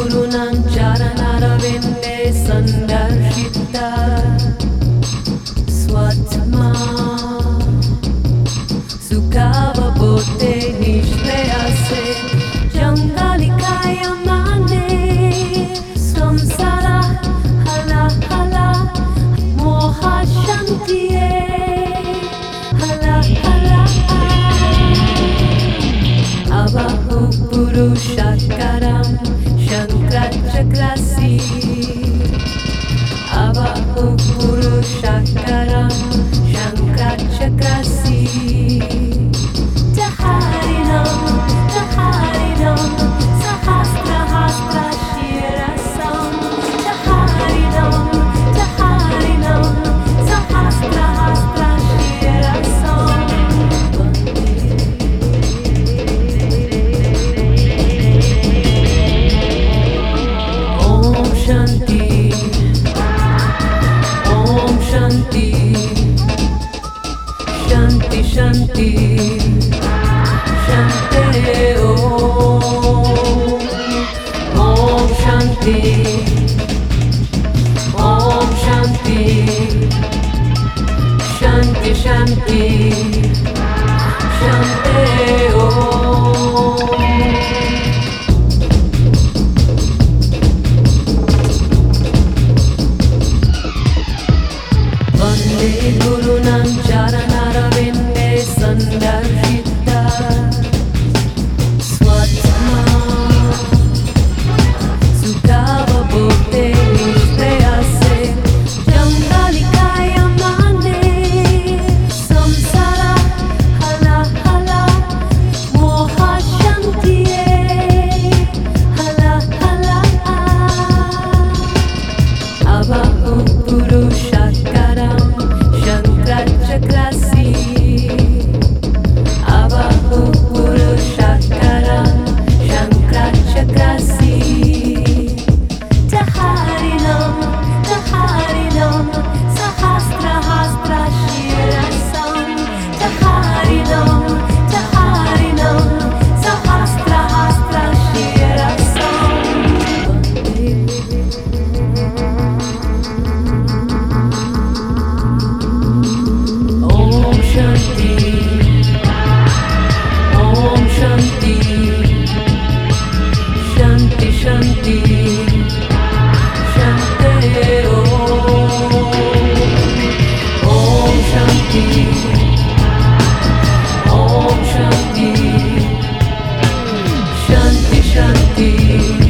गुणां चरणरविन्दे सन्दर्शिता स्वात्मा सुखावबोधे निःश्रेयसे जङ्गालिकायमाने संसारा हला हला मोहशान्तिये हला हला अवहु पुरुषकरं शङ्करचक्रसि अवहु শান্তি। ওম শান্তি। শান্তি শান্তি। শান্তি ওম শান্তি। ওম শান্তি। শান্তি শান্তি। শান্তি ওম গুরু নাম চারণ you.